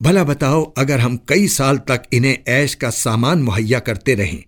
भला बताओ अगर हम कई साल तक इन्हें ऐश का सामान मुहैया करते रहें